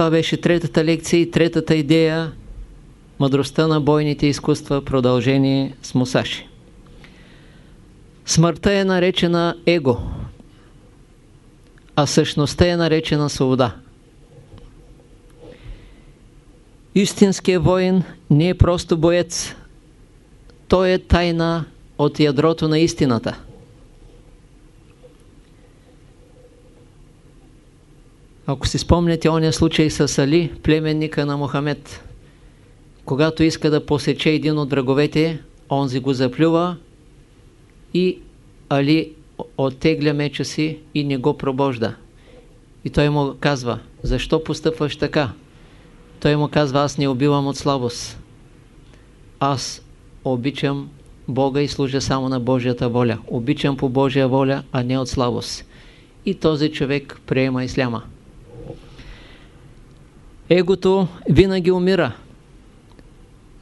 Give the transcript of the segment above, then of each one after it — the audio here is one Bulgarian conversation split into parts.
Това беше третата лекция и третата идея Мъдростта на бойните изкуства продължение с Мусаши. Смъртта е наречена его, а същността е наречена свобода. Истинският воин не е просто боец. Той е тайна от ядрото на истината. Ако си спомняте ония случай с Али, племенника на Мохамед, когато иска да посече един от враговете, онзи го заплюва и Али оттегля меча си и не го пробожда. И той му казва, защо постъпваш така? Той му казва, аз не убивам от слабост. Аз обичам Бога и служа само на Божията воля. Обичам по Божия воля, а не от слабост. И този човек приема исляма. Егото винаги умира,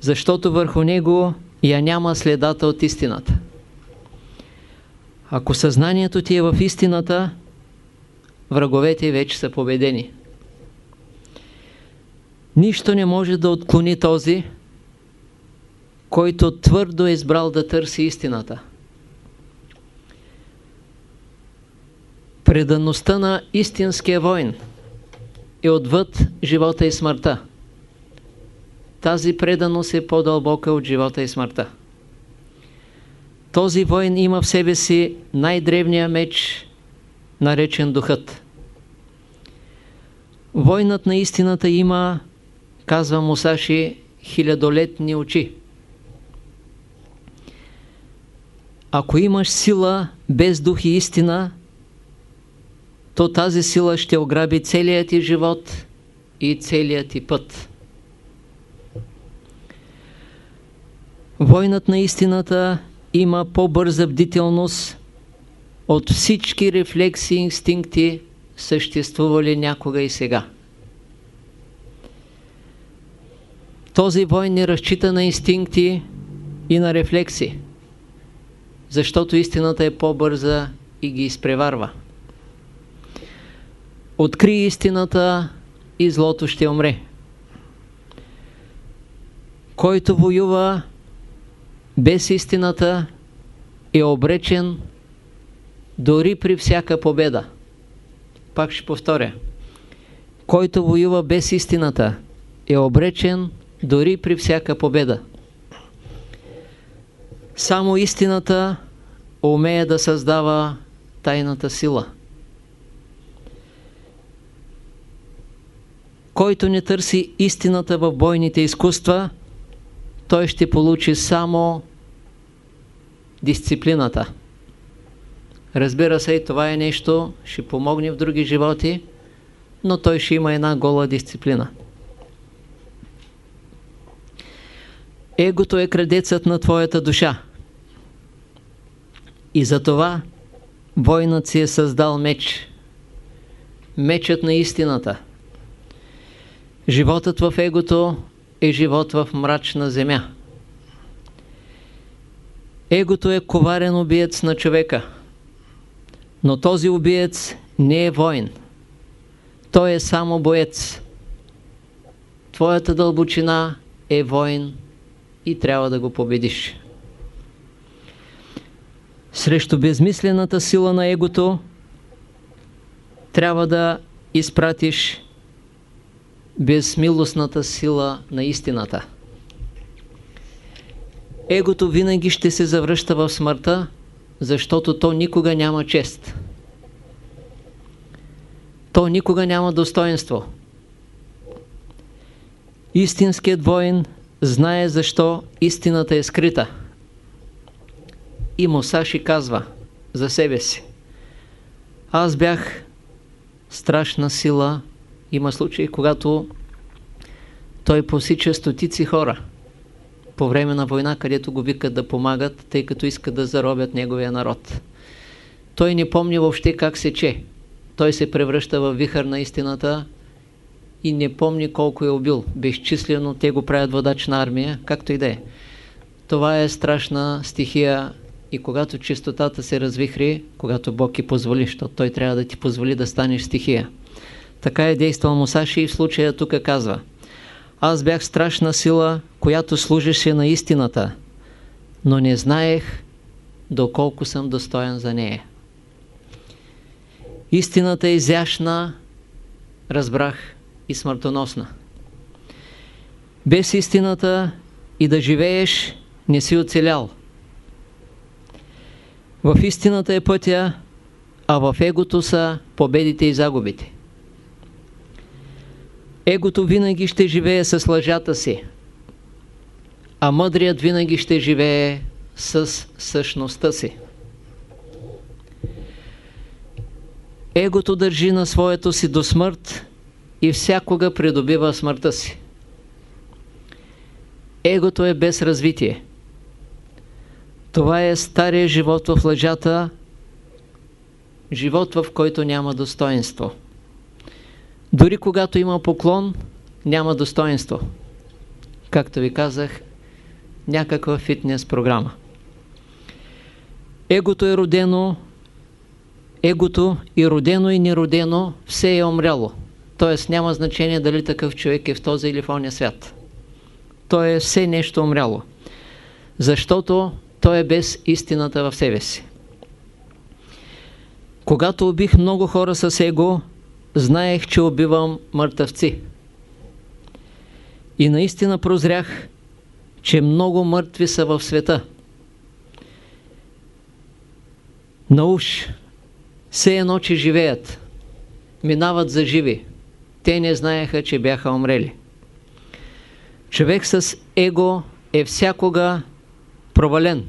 защото върху него я няма следата от истината. Ако съзнанието ти е в истината, враговете вече са победени. Нищо не може да отклони този, който твърдо е избрал да търси истината. Преданността на истинския войн е отвъд живота и смъртта. Тази преданост е по-дълбока от живота и смъртта. Този войн има в себе си най-древния меч, наречен духът. Войнат на истината има, казва Мусаши, хилядолетни очи. Ако имаш сила без дух и истина, то тази сила ще ограби целият ти живот и целият ти път. Войнат на истината има по-бърза бдителност от всички рефлекси и инстинкти, съществували някога и сега. Този войн не разчита на инстинкти и на рефлекси, защото истината е по-бърза и ги изпреварва. Откри истината и злото ще умре. Който воюва без истината е обречен дори при всяка победа. Пак ще повторя. Който воюва без истината е обречен дори при всяка победа. Само истината умее да създава тайната сила. Който не търси истината в бойните изкуства, той ще получи само дисциплината. Разбира се, и това е нещо, ще помогне в други животи, но той ще има една гола дисциплина. Егото е крадецът на твоята душа. И затова войнат си е създал меч. Мечът на истината. Животът в егото е живот в мрачна земя. Егото е коварен убиец на човека. Но този убиец не е воин. Той е само боец. Твоята дълбочина е воин и трябва да го победиш. Срещу безмислената сила на егото трябва да изпратиш безмилостната сила на истината. Егото винаги ще се завръща в смъртта, защото то никога няма чест. То никога няма достоинство. Истинският воин знае защо истината е скрита. И Мусаши казва за себе си. Аз бях страшна сила. Има случаи, когато той посича стотици хора по време на война, където го викат да помагат, тъй като искат да заробят неговия народ. Той не помни въобще как се че. Той се превръща в вихър на истината и не помни колко е убил. Безчислено те го правят водач на армия, както и да е. Това е страшна стихия и когато чистотата се развихри, когато Бог ти позволи, защото Той трябва да ти позволи да станеш стихия. Така е действал Мусаши и в случая тук казва Аз бях страшна сила, която служеше на истината, но не знаех доколко съм достоен за нея. Истината е изящна, разбрах, и смъртоносна. Без истината и да живееш, не си оцелял. В истината е пътя, а в егото са победите и загубите. Егото винаги ще живее с лъжата си, а мъдрият винаги ще живее с същността си. Егото държи на своето си до смърт и всякога придобива смъртта си. Егото е без развитие. Това е стария живот в лъжата, живот в който няма достоинство. Дори когато има поклон, няма достоинство. Както ви казах, някаква фитнес програма. Егото е родено, егото и родено и неродено все е умряло. Тоест няма значение дали такъв човек е в този или в ония свят. Той е все нещо умряло. Защото той е без истината в себе си. Когато убих много хора с его, знаех, че убивам мъртъвци. И наистина прозрях, че много мъртви са в света. На уж, все едно, че живеят, минават за живи. Те не знаеха, че бяха умрели. Човек с его е всякога провален,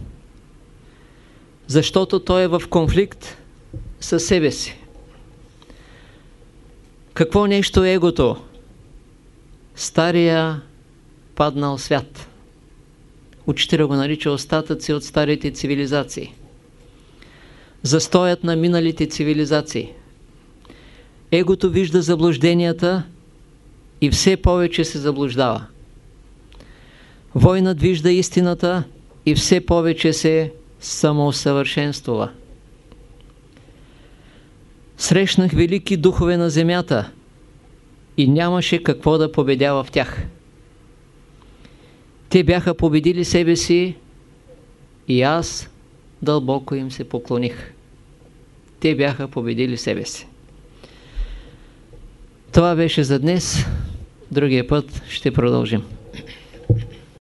защото той е в конфликт със себе си. Какво нещо е егото? Стария паднал свят. Учителя го нарича остатъци от старите цивилизации. Застоят на миналите цивилизации. Егото вижда заблужденията и все повече се заблуждава. Войнат вижда истината и все повече се самоусъвършенствува. Срещнах велики духове на земята и нямаше какво да победя в тях. Те бяха победили себе си и аз дълбоко им се поклоних. Те бяха победили себе си. Това беше за днес. Другия път ще продължим.